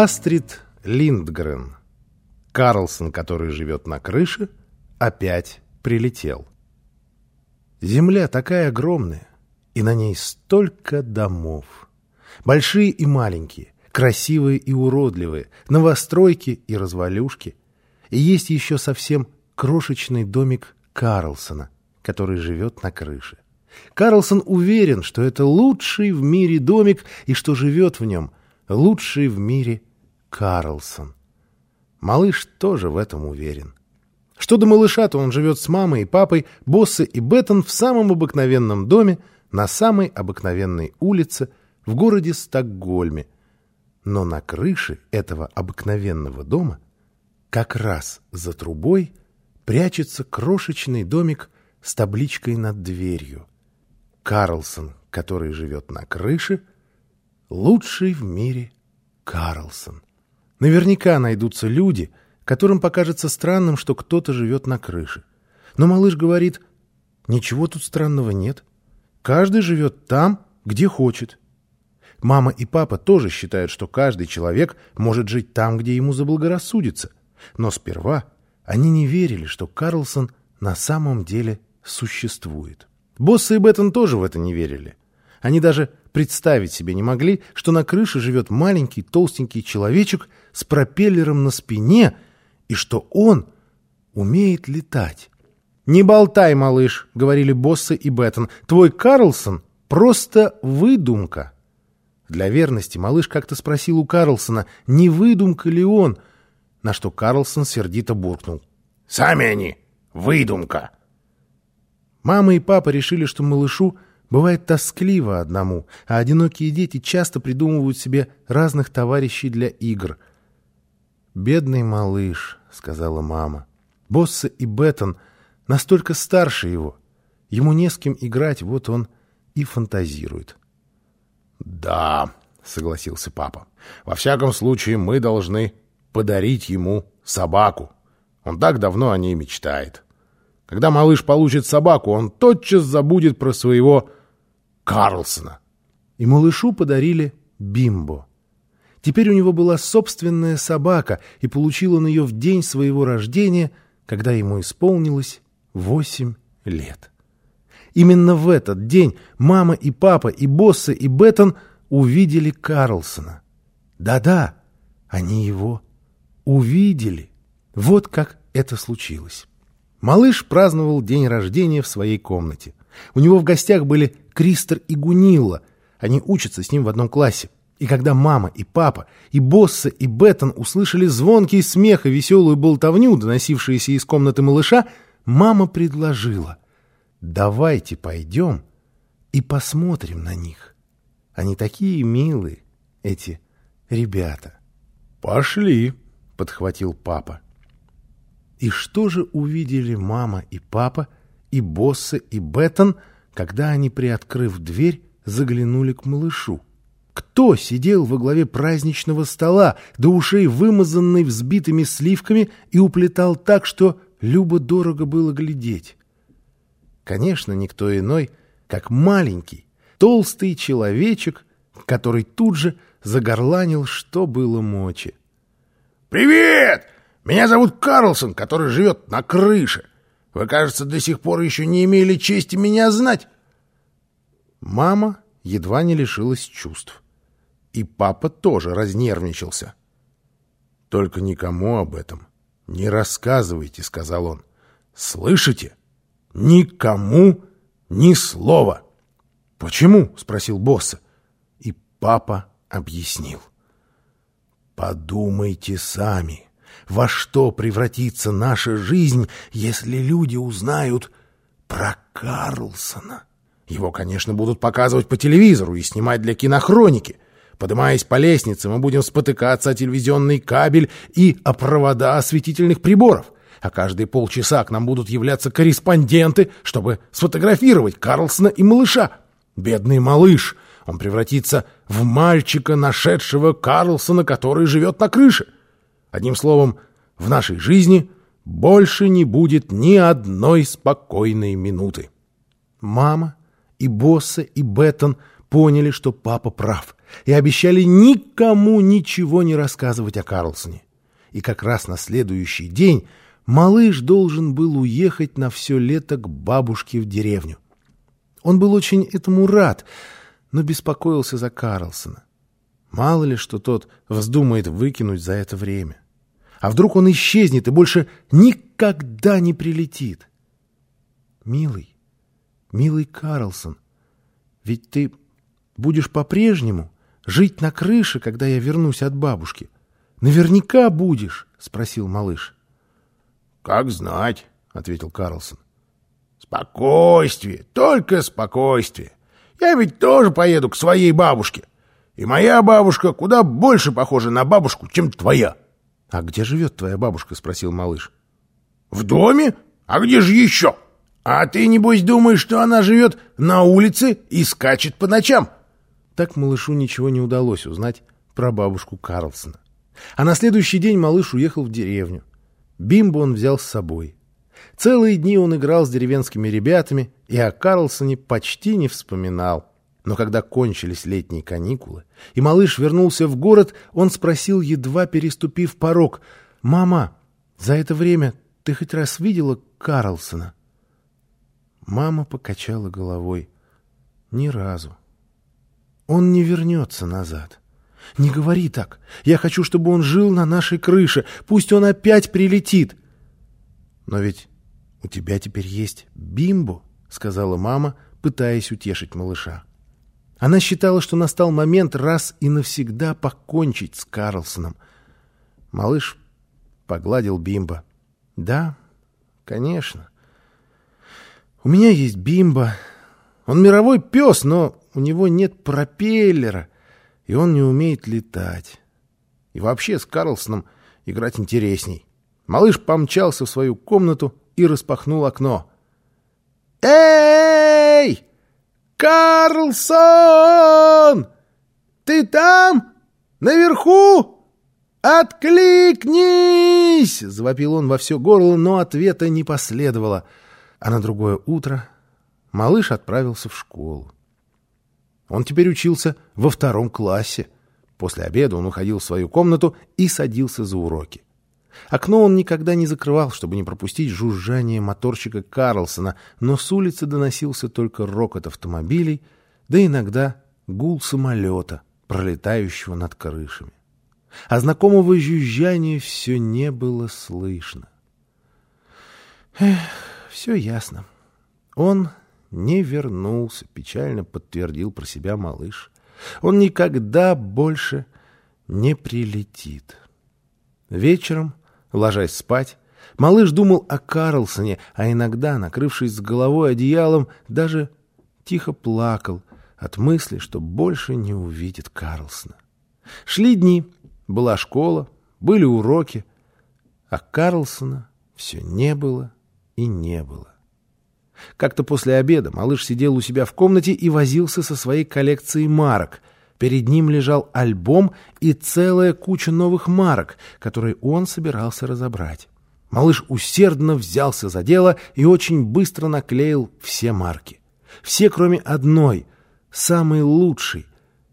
Астрид Линдгрен. Карлсон, который живет на крыше, опять прилетел. Земля такая огромная, и на ней столько домов. Большие и маленькие, красивые и уродливые, новостройки и развалюшки. И есть еще совсем крошечный домик Карлсона, который живет на крыше. Карлсон уверен, что это лучший в мире домик и что живет в нем лучший в мире Карлсон. Малыш тоже в этом уверен. Что до малыша, то он живет с мамой и папой, Боссы и Беттон в самом обыкновенном доме, на самой обыкновенной улице, в городе Стокгольме. Но на крыше этого обыкновенного дома, как раз за трубой, прячется крошечный домик с табличкой над дверью. Карлсон, который живет на крыше, лучший в мире Карлсон. Наверняка найдутся люди, которым покажется странным, что кто-то живет на крыше. Но малыш говорит, ничего тут странного нет. Каждый живет там, где хочет. Мама и папа тоже считают, что каждый человек может жить там, где ему заблагорассудится. Но сперва они не верили, что Карлсон на самом деле существует. Боссы и Беттон тоже в это не верили. Они даже представить себе не могли, что на крыше живет маленький толстенький человечек с пропеллером на спине и что он умеет летать. «Не болтай, малыш», — говорили боссы и Беттон, — «твой Карлсон просто выдумка». Для верности малыш как-то спросил у Карлсона, не выдумка ли он, на что Карлсон сердито буркнул. «Сами они выдумка». Мама и папа решили, что малышу бывает тоскливо одному, а одинокие дети часто придумывают себе разных товарищей для игр. «Бедный малыш», — сказала мама. «Босса и Беттон настолько старше его. Ему не с кем играть, вот он и фантазирует». «Да», — согласился папа. «Во всяком случае, мы должны подарить ему собаку. Он так давно о ней мечтает». Когда малыш получит собаку, он тотчас забудет про своего Карлсона. И малышу подарили Бимбо. Теперь у него была собственная собака, и получил он ее в день своего рождения, когда ему исполнилось восемь лет. Именно в этот день мама и папа, и Босса, и Беттон увидели Карлсона. Да-да, они его увидели. Вот как это случилось. Малыш праздновал день рождения в своей комнате. У него в гостях были Кристер и Гунилла. Они учатся с ним в одном классе. И когда мама и папа, и Босса, и Беттон услышали звонкий смех и веселую болтовню, доносившиеся из комнаты малыша, мама предложила «Давайте пойдем и посмотрим на них. Они такие милые, эти ребята». «Пошли», — подхватил папа. И что же увидели мама и папа, и Босса, и Беттон, когда они, приоткрыв дверь, заглянули к малышу? Кто сидел во главе праздничного стола, до ушей вымазанный взбитыми сливками, и уплетал так, что любо-дорого было глядеть? Конечно, никто иной, как маленький, толстый человечек, который тут же загорланил, что было мочи. «Привет! Меня зовут Карлсон, который живет на крыше. Вы, кажется, до сих пор еще не имели чести меня знать. Мама едва не лишилась чувств. И папа тоже разнервничался. «Только никому об этом не рассказывайте», — сказал он. «Слышите? Никому ни слова». «Почему?» — спросил босса. И папа объяснил. «Подумайте сами» во что превратится наша жизнь, если люди узнают про Карлсона. Его, конечно, будут показывать по телевизору и снимать для кинохроники. Поднимаясь по лестнице, мы будем спотыкаться о телевизионный кабель и о провода осветительных приборов. А каждые полчаса к нам будут являться корреспонденты, чтобы сфотографировать Карлсона и малыша. Бедный малыш, он превратится в мальчика, нашедшего Карлсона, который живет на крыше. Одним словом, в нашей жизни больше не будет ни одной спокойной минуты. Мама и Босса и Беттон поняли, что папа прав, и обещали никому ничего не рассказывать о Карлсоне. И как раз на следующий день малыш должен был уехать на все лето к бабушке в деревню. Он был очень этому рад, но беспокоился за Карлсона. Мало ли, что тот вздумает выкинуть за это время. А вдруг он исчезнет и больше никогда не прилетит? Милый, милый Карлсон, ведь ты будешь по-прежнему жить на крыше, когда я вернусь от бабушки. Наверняка будешь, — спросил малыш. — Как знать, — ответил Карлсон. — Спокойствие, только спокойствие. Я ведь тоже поеду к своей бабушке. И моя бабушка куда больше похожа на бабушку, чем твоя. — А где живет твоя бабушка? — спросил малыш. — В доме? А где же еще? А ты, небось, думаешь, что она живет на улице и скачет по ночам? Так малышу ничего не удалось узнать про бабушку Карлсона. А на следующий день малыш уехал в деревню. Бимбу он взял с собой. Целые дни он играл с деревенскими ребятами и о Карлсоне почти не вспоминал. Но когда кончились летние каникулы, и малыш вернулся в город, он спросил, едва переступив порог, «Мама, за это время ты хоть раз видела Карлсона?» Мама покачала головой. «Ни разу. Он не вернется назад». «Не говори так. Я хочу, чтобы он жил на нашей крыше. Пусть он опять прилетит». «Но ведь у тебя теперь есть бимбо», — сказала мама, пытаясь утешить малыша. Она считала, что настал момент раз и навсегда покончить с Карлсоном. Малыш погладил бимбо. «Да, конечно. У меня есть бимбо. Он мировой пес, но у него нет пропеллера» и он не умеет летать. И вообще с Карлсоном играть интересней. Малыш помчался в свою комнату и распахнул окно. «Эй! Карлсон! Ты там? Наверху? Откликнись!» Завопил он во все горло, но ответа не последовало. А на другое утро малыш отправился в школу. Он теперь учился во втором классе. После обеда он уходил в свою комнату и садился за уроки. Окно он никогда не закрывал, чтобы не пропустить жужжание моторчика Карлсона, но с улицы доносился только рокот автомобилей, да иногда гул самолета, пролетающего над крышами. А знакомого жужжания все не было слышно. Эх, все ясно. Он не вернулся, печально подтвердил про себя малыш. Он никогда больше не прилетит. Вечером, ложась спать, малыш думал о Карлсоне, а иногда, накрывшись с головой одеялом, даже тихо плакал от мысли, что больше не увидит Карлсона. Шли дни, была школа, были уроки, а Карлсона все не было и не было. Как-то после обеда малыш сидел у себя в комнате и возился со своей коллекцией марок. Перед ним лежал альбом и целая куча новых марок, которые он собирался разобрать. Малыш усердно взялся за дело и очень быстро наклеил все марки. Все, кроме одной, самой лучшей,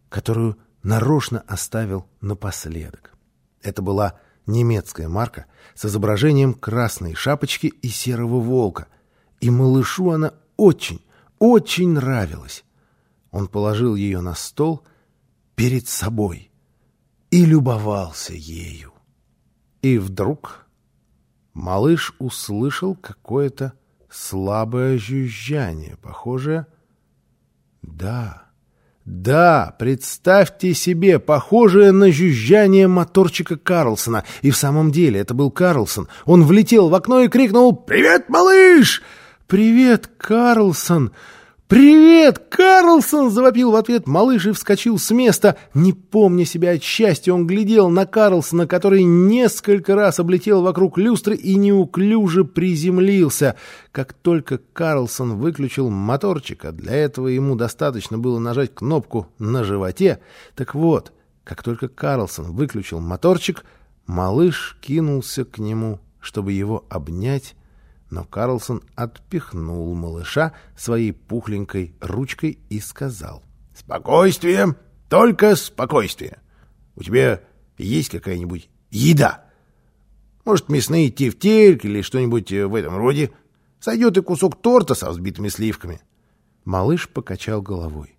которую нарочно оставил напоследок. Это была немецкая марка с изображением красной шапочки и серого волка, и малышу она очень, очень нравилась. Он положил ее на стол перед собой и любовался ею. И вдруг малыш услышал какое-то слабое жужжание, похожее... Да, да, представьте себе, похожее на жужжание моторчика Карлсона. И в самом деле это был Карлсон. Он влетел в окно и крикнул «Привет, малыш!» «Привет, Карлсон! Привет, Карлсон!» — завопил в ответ малыш и вскочил с места. Не помня себя от счастья, он глядел на Карлсона, который несколько раз облетел вокруг люстры и неуклюже приземлился. Как только Карлсон выключил моторчик, а для этого ему достаточно было нажать кнопку на животе, так вот, как только Карлсон выключил моторчик, малыш кинулся к нему, чтобы его обнять но Карлсон отпихнул малыша своей пухленькой ручкой и сказал. Спокойствие, только спокойствие. У тебя есть какая-нибудь еда? Может, мясные тефтельки или что-нибудь э, в этом роде? Сойдет и кусок торта со взбитыми сливками. Малыш покачал головой.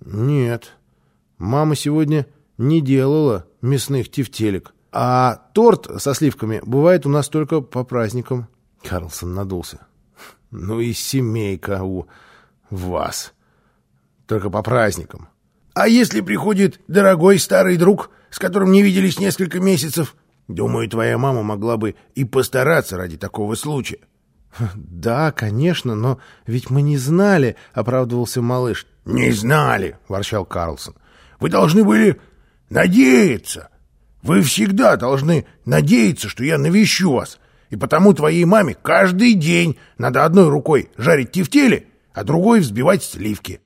Нет, мама сегодня не делала мясных тефтелек. А торт со сливками бывает у нас только по праздникам. Карлсон надулся. Ну и семейка у вас. Только по праздникам. А если приходит дорогой старый друг, с которым не виделись несколько месяцев? Думаю, твоя мама могла бы и постараться ради такого случая. Да, конечно, но ведь мы не знали, оправдывался малыш. Не знали, ворчал Карлсон. Вы должны были надеяться. Вы всегда должны надеяться, что я навещу вас. И потому твоей маме каждый день надо одной рукой жарить тефтели, а другой взбивать сливки.